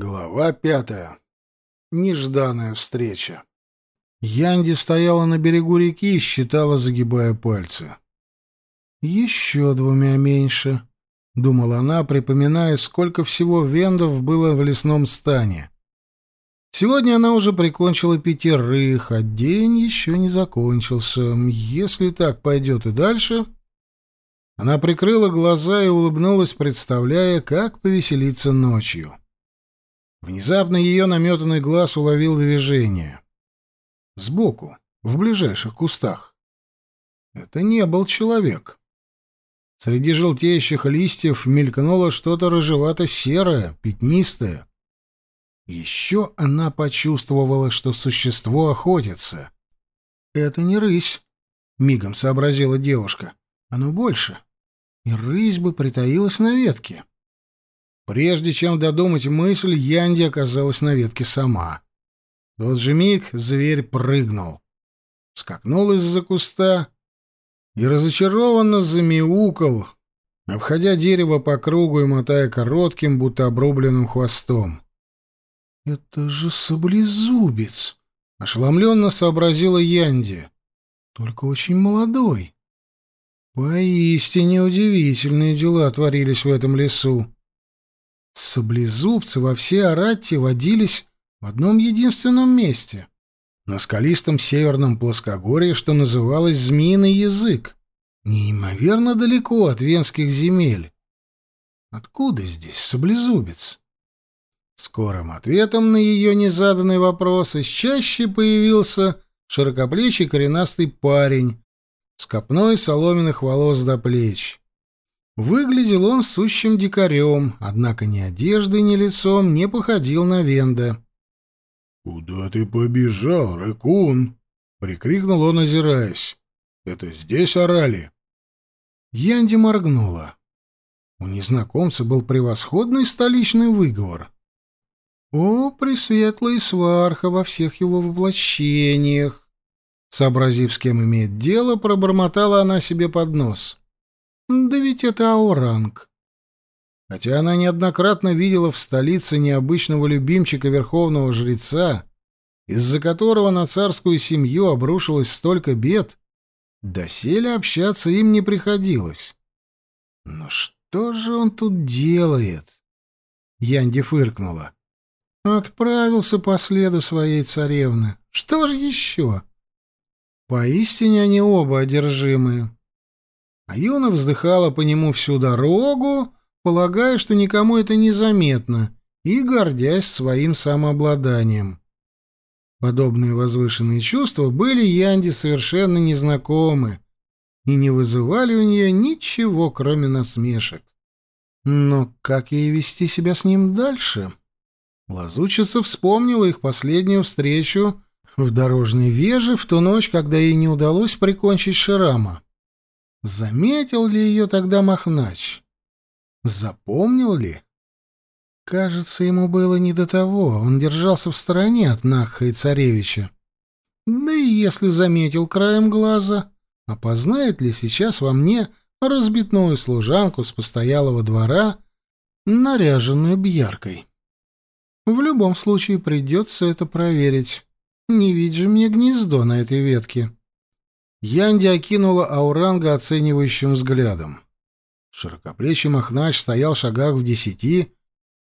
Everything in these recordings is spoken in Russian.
Глава пятая. Нежданная встреча. Янди стояла на берегу реки и считала, загибая пальцы. «Еще двумя меньше», — думала она, припоминая, сколько всего вендов было в лесном стане. Сегодня она уже прикончила пятерых, а день еще не закончился. Если так пойдет и дальше... Она прикрыла глаза и улыбнулась, представляя, как повеселиться ночью. Внезапно ее наметанный глаз уловил движение. Сбоку, в ближайших кустах. Это не был человек. Среди желтеющих листьев мелькнуло что-то рыжевато-серое, пятнистое. Еще она почувствовала, что существо охотится. «Это не рысь», — мигом сообразила девушка. «Оно больше. И рысь бы притаилась на ветке». Прежде чем додумать мысль, Янди оказалась на ветке сама. В тот же миг зверь прыгнул. Скакнул из-за куста и разочарованно замяукал, обходя дерево по кругу и мотая коротким, будто обрубленным хвостом. «Это же саблезубец!» — ошеломленно сообразила Янди. «Только очень молодой». Поистине удивительные дела творились в этом лесу. Саблезубцы во всей Аратте водились в одном единственном месте — на скалистом северном плоскогорье, что называлось Змеиный язык, неимоверно далеко от венских земель. Откуда здесь саблезубец? Скорым ответом на ее незаданный вопрос из чаще появился широкоплечий коренастый парень с копной соломенных волос до плеч. Выглядел он сущим дикарем, однако ни одеждой, ни лицом не походил на Венда. «Куда ты побежал, рыкун?» — прикрикнул он, озираясь. «Это здесь орали?» Янди моргнула. У незнакомца был превосходный столичный выговор. «О, пресветлый сварха во всех его воплощениях!» Сообразив, с кем имеет дело, пробормотала она себе под нос. Да ведь это Ауранг. Хотя она неоднократно видела в столице необычного любимчика верховного жреца, из-за которого на царскую семью обрушилось столько бед, доселе общаться им не приходилось. Но что же он тут делает? Янди фыркнула. Отправился по следу своей царевны. Что же еще? Поистине они оба одержимые. А Юна вздыхала по нему всю дорогу, полагая, что никому это не заметно, и гордясь своим самообладанием. Подобные возвышенные чувства были Янде совершенно незнакомы и не вызывали у нее ничего, кроме насмешек. Но как ей вести себя с ним дальше? Лазучица вспомнила их последнюю встречу в дорожной веже в ту ночь, когда ей не удалось прикончить Ширама. Заметил ли ее тогда Махнач? Запомнил ли? Кажется, ему было не до того. Он держался в стороне от Нахха и царевича. Да и если заметил краем глаза, опознает ли сейчас во мне разбитную служанку с постоялого двора, наряженную бьяркой? В любом случае придется это проверить. Не видь же мне гнездо на этой ветке. Янди окинула Ауранга оценивающим взглядом. Широкоплечий Махнач стоял в шагах в десяти,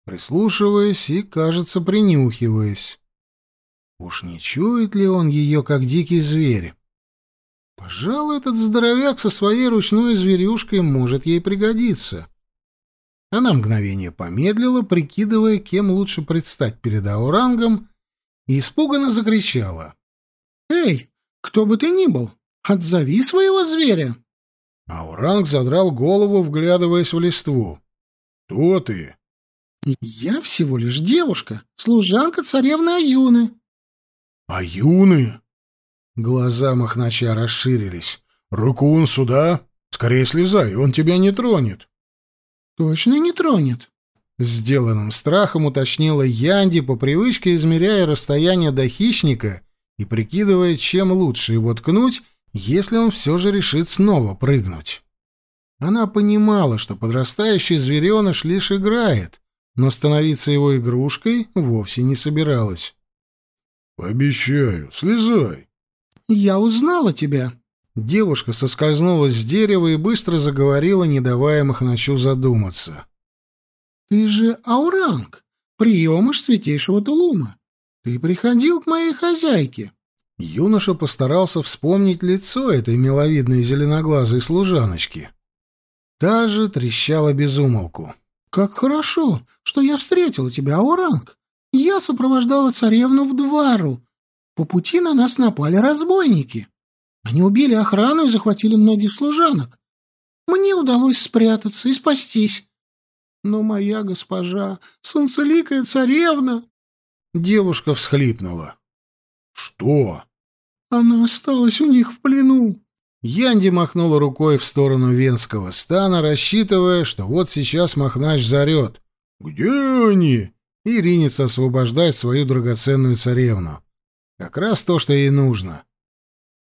прислушиваясь и, кажется, принюхиваясь. Уж не чует ли он ее, как дикий зверь? Пожалуй, этот здоровяк со своей ручной зверюшкой может ей пригодиться. Она мгновение помедлила, прикидывая, кем лучше предстать перед Аурангом, и испуганно закричала. «Эй, кто бы ты ни был, Отзови своего зверя. Ауранг задрал голову, вглядываясь в листву. «Кто ты?» «Я всего лишь девушка, служанка царевны Аюны». «Аюны?» Глаза Махнача расширились. «Рукун сюда! Скорее слезай, он тебя не тронет!» «Точно не тронет?» Сделанным страхом уточнила Янди, по привычке измеряя расстояние до хищника и прикидывая, чем лучше его ткнуть если он все же решит снова прыгнуть. Она понимала, что подрастающий звереныш лишь играет, но становиться его игрушкой вовсе не собиралась. «Обещаю, слезай». «Я узнала тебя». Девушка соскользнула с дерева и быстро заговорила, не давая Махначу задуматься. «Ты же Ауранг, приемыш святейшего Тулума. Ты приходил к моей хозяйке». Юноша постарался вспомнить лицо этой миловидной зеленоглазой служаночки. Та же трещала безумолку. «Как хорошо, что я встретила тебя, Ауранг. Я сопровождала царевну в двору. По пути на нас напали разбойники. Они убили охрану и захватили многих служанок. Мне удалось спрятаться и спастись. Но моя госпожа, солнцеликая царевна...» Девушка всхлипнула. «Что?» «Она осталась у них в плену». Янди махнула рукой в сторону венского стана, рассчитывая, что вот сейчас Махнач зарет. «Где они?» и ринется освобождать свою драгоценную царевну. Как раз то, что ей нужно.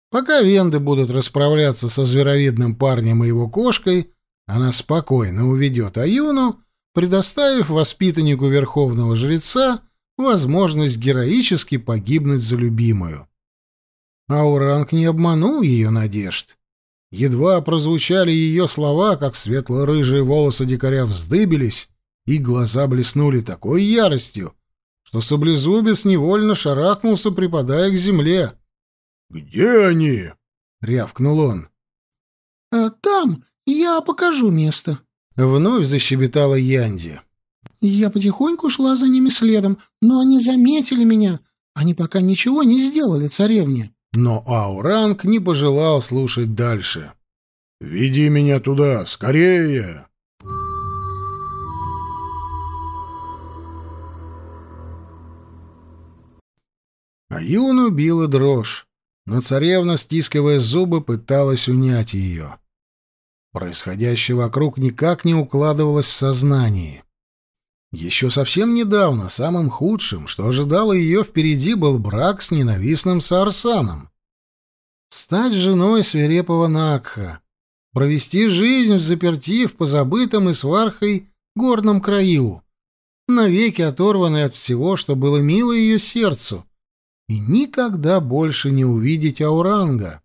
Пока венды будут расправляться со зверовидным парнем и его кошкой, она спокойно уведет Аюну, предоставив воспитаннику верховного жреца возможность героически погибнуть за любимую. Ауранг не обманул ее надежд. Едва прозвучали ее слова, как светло-рыжие волосы дикаря вздыбились, и глаза блеснули такой яростью, что саблезубец невольно шарахнулся, припадая к земле. «Где они?» — рявкнул он. «А там я покажу место», — вновь защебетала Янди. «Я потихоньку шла за ними следом, но они заметили меня. Они пока ничего не сделали царевне». Но Ауранг не пожелал слушать дальше. «Веди меня туда, скорее!» А Юну била дрожь, но царевна, стискивая зубы, пыталась унять ее. Происходящее вокруг никак не укладывалось в сознании. Еще совсем недавно самым худшим, что ожидало ее впереди, был брак с ненавистным Саарсаном. Стать женой свирепого Накха, провести жизнь в заперти в позабытом и свархой горном краю, навеки оторванной от всего, что было мило ее сердцу, и никогда больше не увидеть Ауранга.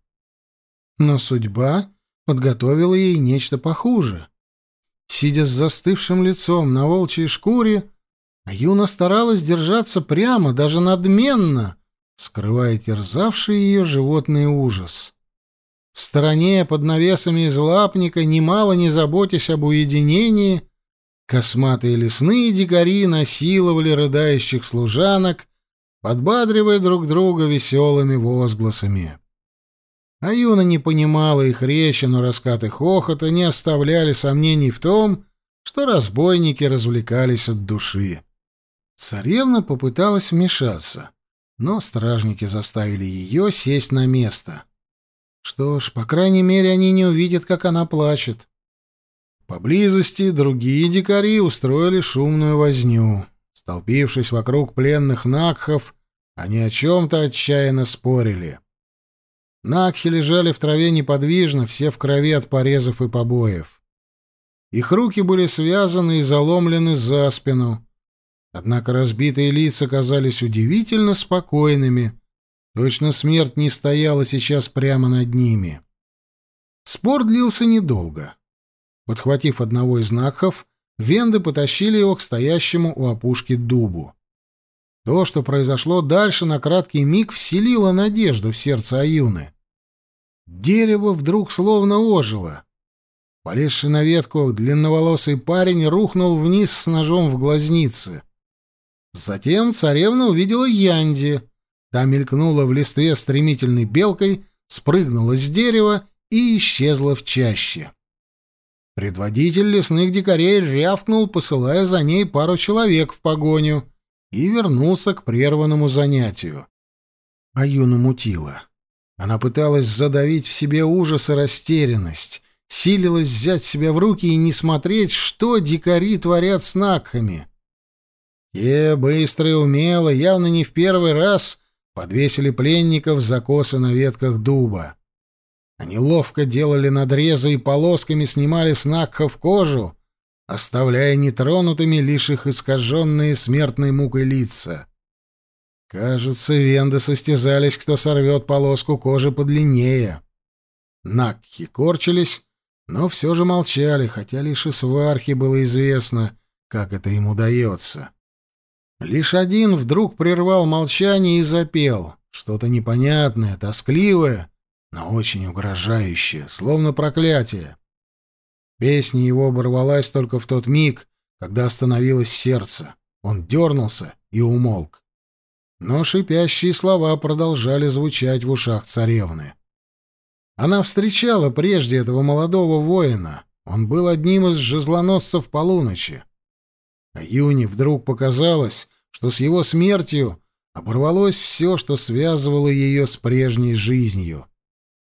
Но судьба подготовила ей нечто похуже. Сидя с застывшим лицом на волчьей шкуре, Юна старалась держаться прямо, даже надменно, скрывая терзавший ее животный ужас. В стороне, под навесами из лапника, немало не заботясь об уединении, косматые лесные дикари насиловали рыдающих служанок подбадривая друг друга веселыми возгласами. А Юна не понимала их речи, но раскаты хохота не оставляли сомнений в том, что разбойники развлекались от души. Царевна попыталась вмешаться, но стражники заставили ее сесть на место. Что ж, по крайней мере, они не увидят, как она плачет. Поблизости другие дикари устроили шумную возню. Столпившись вокруг пленных Накхов, они о чем-то отчаянно спорили. Накхи лежали в траве неподвижно, все в крови от порезов и побоев. Их руки были связаны и заломлены за спину. Однако разбитые лица казались удивительно спокойными. Точно смерть не стояла сейчас прямо над ними. Спор длился недолго. Подхватив одного из накхов, Венды потащили его к стоящему у опушки дубу. То, что произошло дальше, на краткий миг вселило надежду в сердце Аюны. Дерево вдруг словно ожило. Полезший на ветку длинноволосый парень рухнул вниз с ножом в глазнице. Затем царевна увидела Янди. Та мелькнула в листве стремительной белкой, спрыгнула с дерева и исчезла в чаще. Предводитель лесных дикарей рявкнул, посылая за ней пару человек в погоню, и вернулся к прерванному занятию. Аюну мутила. Она пыталась задавить в себе ужас и растерянность, силилась взять себя в руки и не смотреть, что дикари творят с накхами. Те, быстро и умело, явно не в первый раз, подвесили пленников за косы на ветках дуба. Они ловко делали надрезы и полосками снимали с Накхов кожу, оставляя нетронутыми лишь их искаженные смертной мукой лица. Кажется, венды состязались, кто сорвет полоску кожи подлиннее. Накхи корчились, но все же молчали, хотя лишь и было известно, как это им удается. Лишь один вдруг прервал молчание и запел. Что-то непонятное, тоскливое, но очень угрожающее, словно проклятие. Песня его оборвалась только в тот миг, когда остановилось сердце. Он дернулся и умолк. Но шипящие слова продолжали звучать в ушах царевны. Она встречала прежде этого молодого воина. Он был одним из жезлоносцев полуночи. А Юне вдруг показалось, что с его смертью оборвалось все, что связывало ее с прежней жизнью.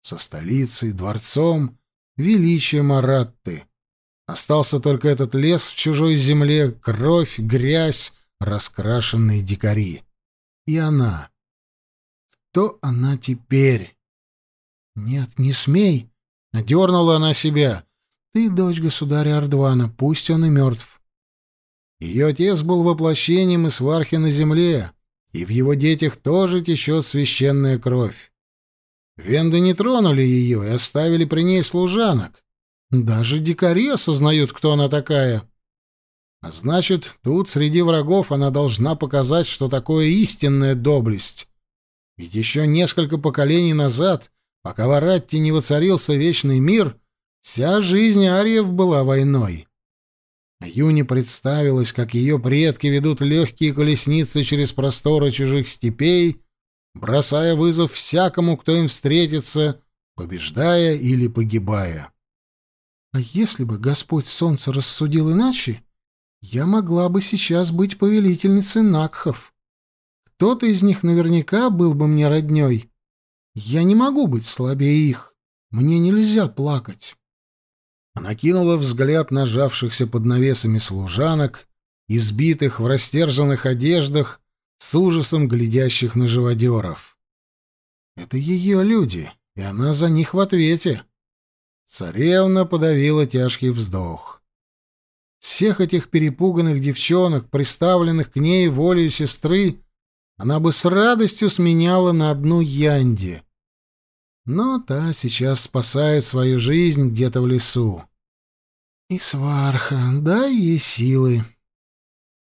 Со столицей, дворцом, величием Аратты. Остался только этот лес в чужой земле, кровь, грязь, раскрашенные дикари. И она. Кто она теперь? Нет, не смей. Одернула она себя. Ты дочь государя Ардвана, пусть он и мертв. Ее отец был воплощением и на земле, и в его детях тоже течет священная кровь. Венды не тронули ее и оставили при ней служанок. Даже дикари осознают, кто она такая. А значит, тут среди врагов она должна показать, что такое истинная доблесть. Ведь еще несколько поколений назад, пока в Аратте не воцарился вечный мир, вся жизнь ариев была войной. Юне представилось, как ее предки ведут легкие колесницы через просторы чужих степей, бросая вызов всякому, кто им встретится, побеждая или погибая. А если бы Господь Солнце рассудил иначе, я могла бы сейчас быть повелительницей Накхов. Кто-то из них наверняка был бы мне роднёй. Я не могу быть слабее их. Мне нельзя плакать. Она кинула взгляд на жавшихся под навесами служанок, избитых в растерженных одеждах, с ужасом глядящих на живодеров. Это ее люди, и она за них в ответе. Царевна подавила тяжкий вздох. Всех этих перепуганных девчонок, приставленных к ней волею сестры, она бы с радостью сменяла на одну Янди. Но та сейчас спасает свою жизнь где-то в лесу. И сварха, дай ей силы.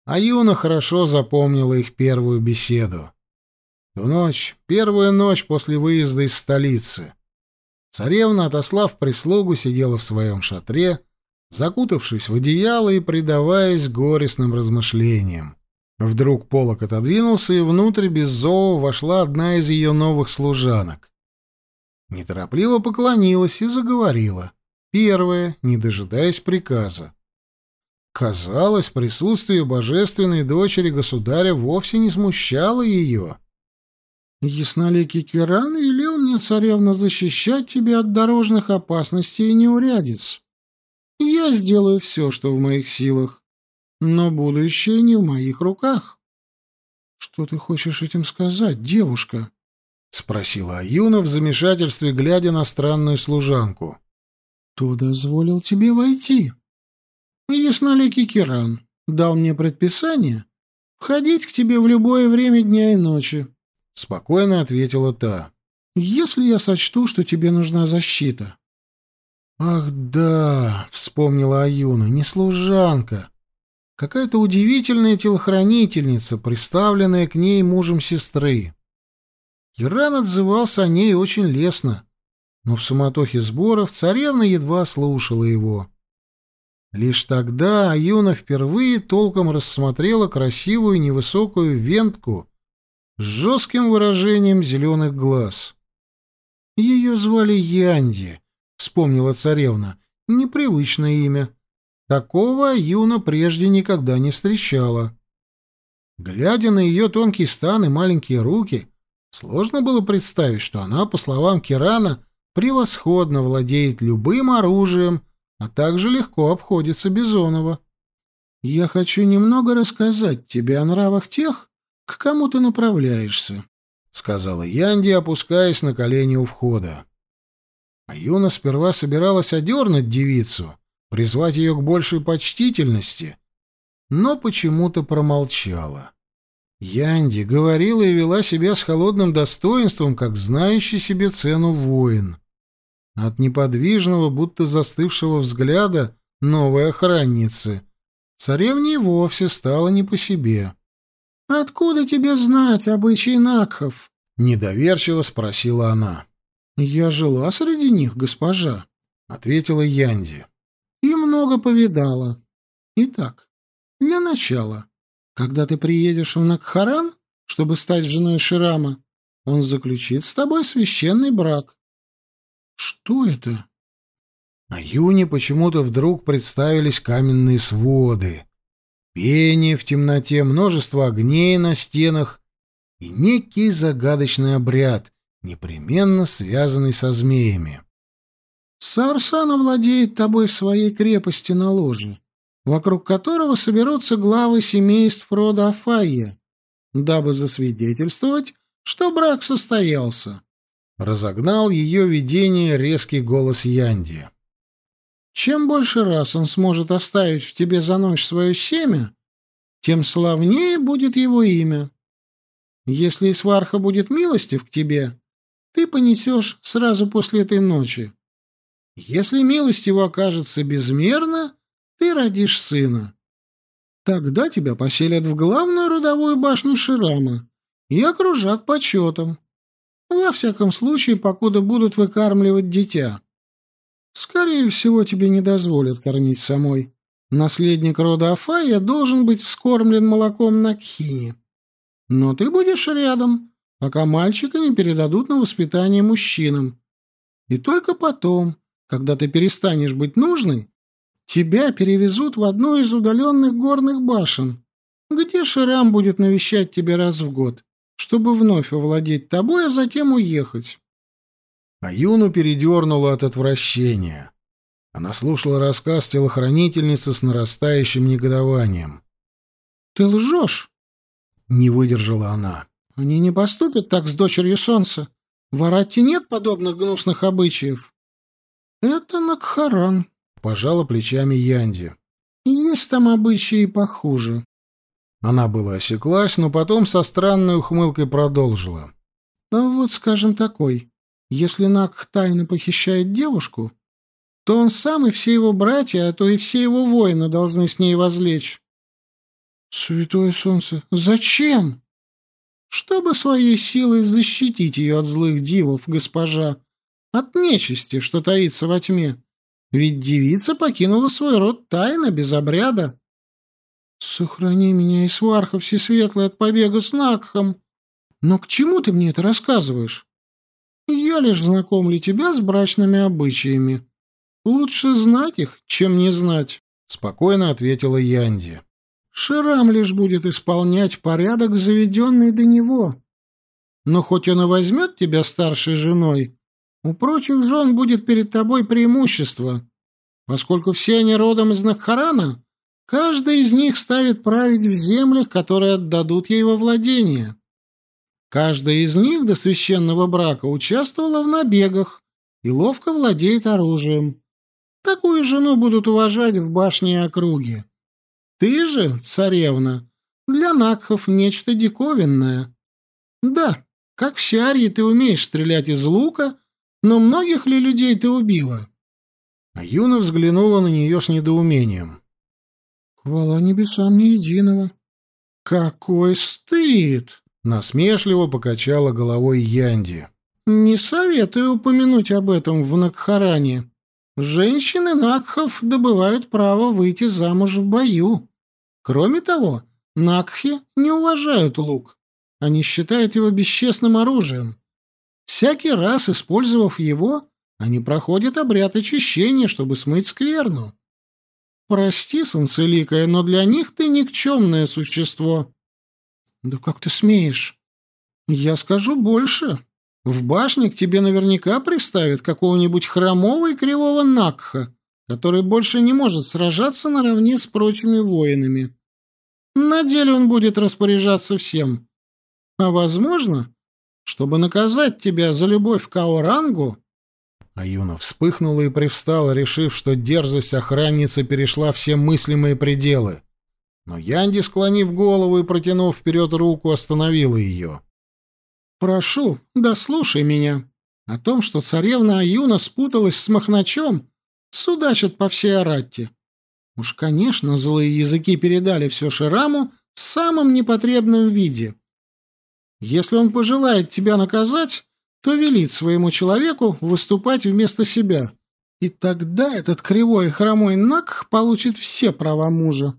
А Юна хорошо запомнила их первую беседу. В ночь, первую ночь после выезда из столицы. Царевна, отослав прислугу, сидела в своем шатре, закутавшись в одеяло и предаваясь горестным размышлениям. Вдруг полок отодвинулся, и внутрь без зова вошла одна из ее новых служанок. Неторопливо поклонилась и заговорила первое, не дожидаясь приказа. Казалось, присутствие божественной дочери государя вовсе не смущало ее. «Ясноликий Киран велел мне, царевна, защищать тебя от дорожных опасностей и неурядиц. Я сделаю все, что в моих силах, но будущее не в моих руках». «Что ты хочешь этим сказать, девушка?» — спросила Аюна в замешательстве, глядя на странную служанку. «Кто дозволил тебе войти?» «Ясноликий Киран дал мне предписание входить к тебе в любое время дня и ночи», — спокойно ответила та. «Если я сочту, что тебе нужна защита». «Ах да», — вспомнила Аюна, — «не служанка». Какая-то удивительная телохранительница, приставленная к ней мужем сестры. Киран отзывался о ней очень лестно, но в суматохе сборов царевна едва слушала его. Лишь тогда Аюна впервые толком рассмотрела красивую невысокую вентку с жестким выражением зеленых глаз. Ее звали Янди, вспомнила царевна, непривычное имя. Такого Аюна прежде никогда не встречала. Глядя на ее тонкий стан и маленькие руки, сложно было представить, что она, по словам Кирана, превосходно владеет любым оружием, а также легко обходится Бизонова. Я хочу немного рассказать тебе о нравах тех, к кому ты направляешься, — сказала Янди, опускаясь на колени у входа. А Юна сперва собиралась одернуть девицу, призвать ее к большей почтительности, но почему-то промолчала. Янди говорила и вела себя с холодным достоинством, как знающий себе цену воин. От неподвижного, будто застывшего взгляда новой охранницы царевне и вовсе стало не по себе. «Откуда тебе знать обычаи Накхов?» — недоверчиво спросила она. «Я жила среди них, госпожа», — ответила Янди. «И много повидала. Итак, для начала, когда ты приедешь в Накхаран, чтобы стать женой Ширама, он заключит с тобой священный брак». «Что это?» А Юне почему-то вдруг представились каменные своды, пение в темноте, множество огней на стенах и некий загадочный обряд, непременно связанный со змеями. Сарсан владеет тобой в своей крепости на ложе, вокруг которого соберутся главы семейств рода Афайя, дабы засвидетельствовать, что брак состоялся. Разогнал ее видение резкий голос Янди. Чем больше раз он сможет оставить в тебе за ночь свое семя, тем славнее будет его имя. Если Сварха будет милостив к тебе, ты понесешь сразу после этой ночи. Если милость его окажется безмерна, ты родишь сына. Тогда тебя поселят в главную родовую башню Ширама и окружат почетом. Во всяком случае, покуда будут выкармливать дитя. Скорее всего, тебе не дозволят кормить самой. Наследник рода Афая должен быть вскормлен молоком на Кхине. Но ты будешь рядом, пока мальчика не передадут на воспитание мужчинам. И только потом, когда ты перестанешь быть нужной, тебя перевезут в одну из удаленных горных башен, где Ширам будет навещать тебя раз в год, чтобы вновь овладеть тобой, а затем уехать. А Юну передернуло от отвращения. Она слушала рассказ телохранительницы с нарастающим негодованием. «Ты лжешь!» — не выдержала она. Они не поступят так с дочерью солнца. В Аратте нет подобных гнусных обычаев. Это Накхаран, пожала плечами Янди. Есть там обычаи похуже. Она была осеклась, но потом со странной ухмылкой продолжила. Ну вот, скажем, такой. Если Накх тайно похищает девушку, то он сам и все его братья, а то и все его воины должны с ней возлечь. Святое солнце, зачем? Чтобы своей силой защитить ее от злых дивов, госпожа, от нечисти, что таится во тьме. Ведь девица покинула свой род тайно, без обряда. Сохрани меня и сварха всесветлый от побега с Накхом. Но к чему ты мне это рассказываешь? Я лишь знакомлю тебя с брачными обычаями. Лучше знать их, чем не знать, — спокойно ответила Янди. Ширам лишь будет исполнять порядок, заведенный до него. Но хоть он и возьмет тебя старшей женой, у прочих жен будет перед тобой преимущество, поскольку все они родом из Нахарана, каждый из них ставит править в землях, которые отдадут ей во владение. Каждая из них до священного брака участвовала в набегах и ловко владеет оружием. Такую жену будут уважать в башне и округе. Ты же, царевна, для Накхов нечто диковинное. Да, как в Сиарье ты умеешь стрелять из лука, но многих ли людей ты убила?» А Юна взглянула на нее с недоумением. «Хвала небесам не единого». «Какой стыд!» — насмешливо покачала головой Янди. «Не советую упомянуть об этом в Накхаране. Женщины Накхов добывают право выйти замуж в бою. Кроме того, Накхи не уважают лук. Они считают его бесчестным оружием. Всякий раз, использовав его, они проходят обряд очищения, чтобы смыть скверну. Прости, Санцеликая, но для них ты никчемное существо. Да как ты смеешь? Я скажу больше. В башне к тебе наверняка приставят какого-нибудь хромого и кривого Накха, который больше не может сражаться наравне с прочими воинами. На деле он будет распоряжаться всем. А возможно, чтобы наказать тебя за любовь к Аорангу, Аюна вспыхнула и привстала, решив, что дерзость охранницы перешла все мыслимые пределы. Но Янди, склонив голову и протянув вперед руку, остановила ее. «Прошу, дослушай меня. О том, что царевна Аюна спуталась с Махначом, судачат по всей Аратте. Уж, конечно, злые языки передали все Шираму в самом непотребном виде. Если он пожелает тебя наказать, то велит своему человеку выступать вместо себя. И тогда этот кривой и хромой Нак получит все права мужа.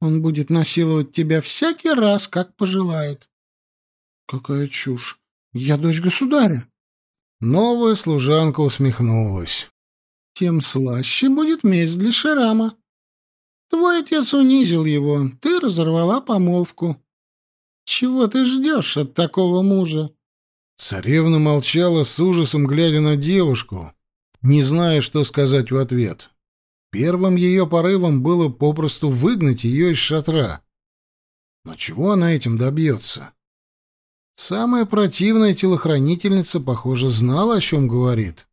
Он будет насиловать тебя всякий раз, как пожелает. Какая чушь! Я дочь государя. Новая служанка усмехнулась. Тем слаще будет месть для Ширама. Твой отец унизил его, ты разорвала помолвку. Чего ты ждешь от такого мужа? Царевна молчала с ужасом, глядя на девушку, не зная, что сказать в ответ. Первым ее порывом было попросту выгнать ее из шатра. Но чего она этим добьется? Самая противная телохранительница, похоже, знала, о чем говорит.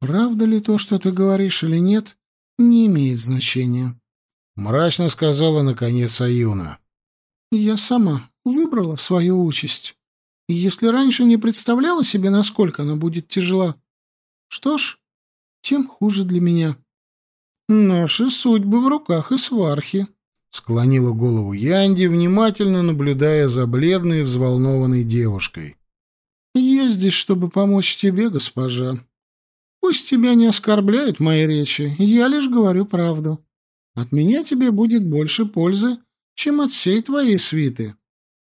«Правда ли то, что ты говоришь или нет, не имеет значения», — мрачно сказала, наконец, Аюна. «Я сама выбрала свою участь. И если раньше не представляла себе, насколько она будет тяжела, что ж, тем хуже для меня». Наши судьбы в руках и свархи. Склонила голову Янди, внимательно наблюдая за бледной и взволнованной девушкой. Я здесь, чтобы помочь тебе, госпожа. Пусть тебя не оскорбляют мои речи, я лишь говорю правду. От меня тебе будет больше пользы, чем от всей твоей свиты.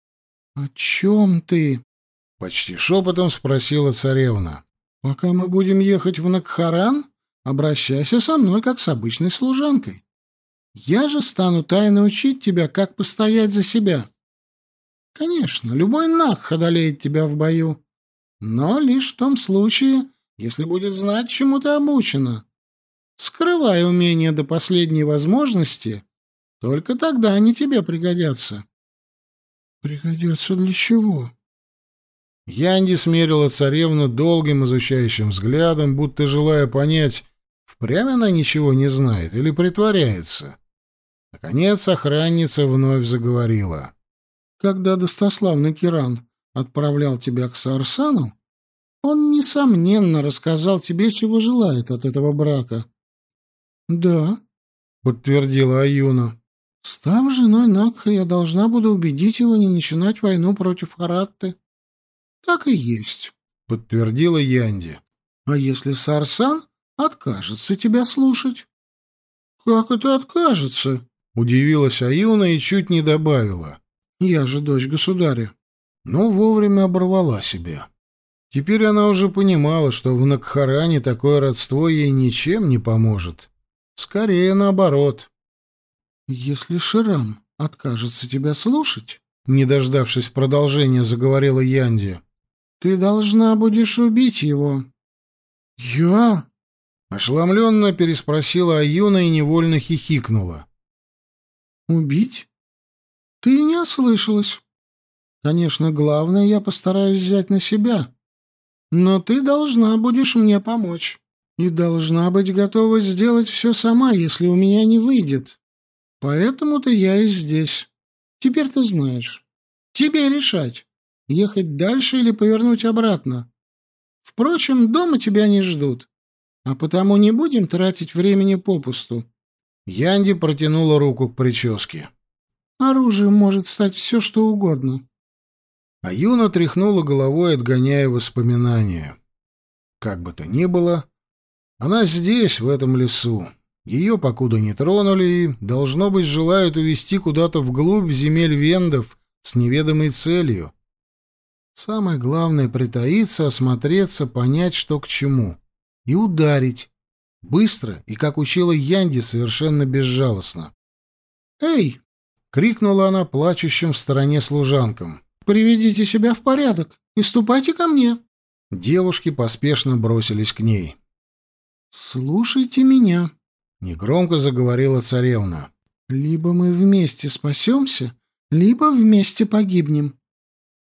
— О чем ты? — почти шепотом спросила царевна. — Пока мы будем ехать в Накхаран, Обращайся со мной, как с обычной служанкой. Я же стану тайно учить тебя, как постоять за себя. Конечно, любой нах одолеет тебя в бою, но лишь в том случае, если будет знать, чему ты обучена. Скрывай умения до последней возможности, только тогда они тебе пригодятся. Пригодятся для чего? Янди смерила царевну долгим изучающим взглядом, будто желая понять, Впрямь она ничего не знает или притворяется? Наконец охранница вновь заговорила. «Когда достославный Киран отправлял тебя к Сарсану, он, несомненно, рассказал тебе, чего желает от этого брака». «Да», — подтвердила Аюна. «Став женой Накха, я должна буду убедить его не начинать войну против Харатты». «Так и есть», — подтвердила Янди. «А если Сарсан откажется тебя слушать. — Как это откажется? — удивилась Аюна и чуть не добавила. — Я же дочь государя. Но вовремя оборвала себя. Теперь она уже понимала, что в Накхаране такое родство ей ничем не поможет. Скорее наоборот. — Если Ширам откажется тебя слушать, — не дождавшись продолжения, заговорила Янди, — ты должна будешь убить его. — Я? Ошеломленно переспросила Аюна и невольно хихикнула. «Убить? Ты не ослышалась. Конечно, главное я постараюсь взять на себя. Но ты должна будешь мне помочь. И должна быть готова сделать все сама, если у меня не выйдет. Поэтому-то я и здесь. Теперь ты знаешь. Тебе решать, ехать дальше или повернуть обратно. Впрочем, дома тебя не ждут. А потому не будем тратить времени попусту. Янди протянула руку к прическе. Оружием может стать все, что угодно. А Юна тряхнула головой, отгоняя воспоминания. Как бы то ни было, она здесь, в этом лесу. Ее покуда не тронули должно быть, желают увести куда-то вглубь земель вендов с неведомой целью. Самое главное — притаиться, осмотреться, понять, что к чему и ударить. Быстро и, как учила Янди, совершенно безжалостно. «Эй!» — крикнула она плачущим в стороне служанкам. «Приведите себя в порядок и ступайте ко мне!» Девушки поспешно бросились к ней. «Слушайте меня!» — негромко заговорила царевна. «Либо мы вместе спасемся, либо вместе погибнем.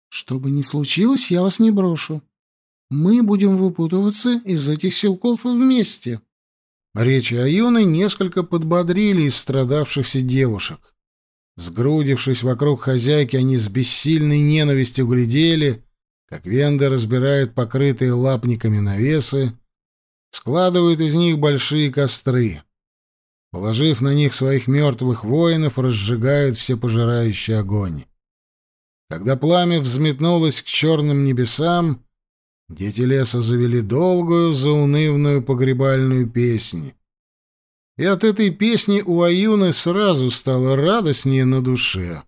Что бы ни случилось, я вас не брошу. мы будем выпутываться из этих силков вместе. Речи Аюны несколько подбодрили истрадавшихся девушек. Сгрудившись вокруг хозяйки, они с бессильной ненавистью глядели, как венды разбирают покрытые лапниками навесы, складывают из них большие костры. Положив на них своих мертвых воинов, разжигают всепожирающий огонь. Когда пламя взметнулось к черным небесам, дети леса завели долгую, заунывную погребальную песнь. И от этой песни у Аюны сразу стало радостнее на душе.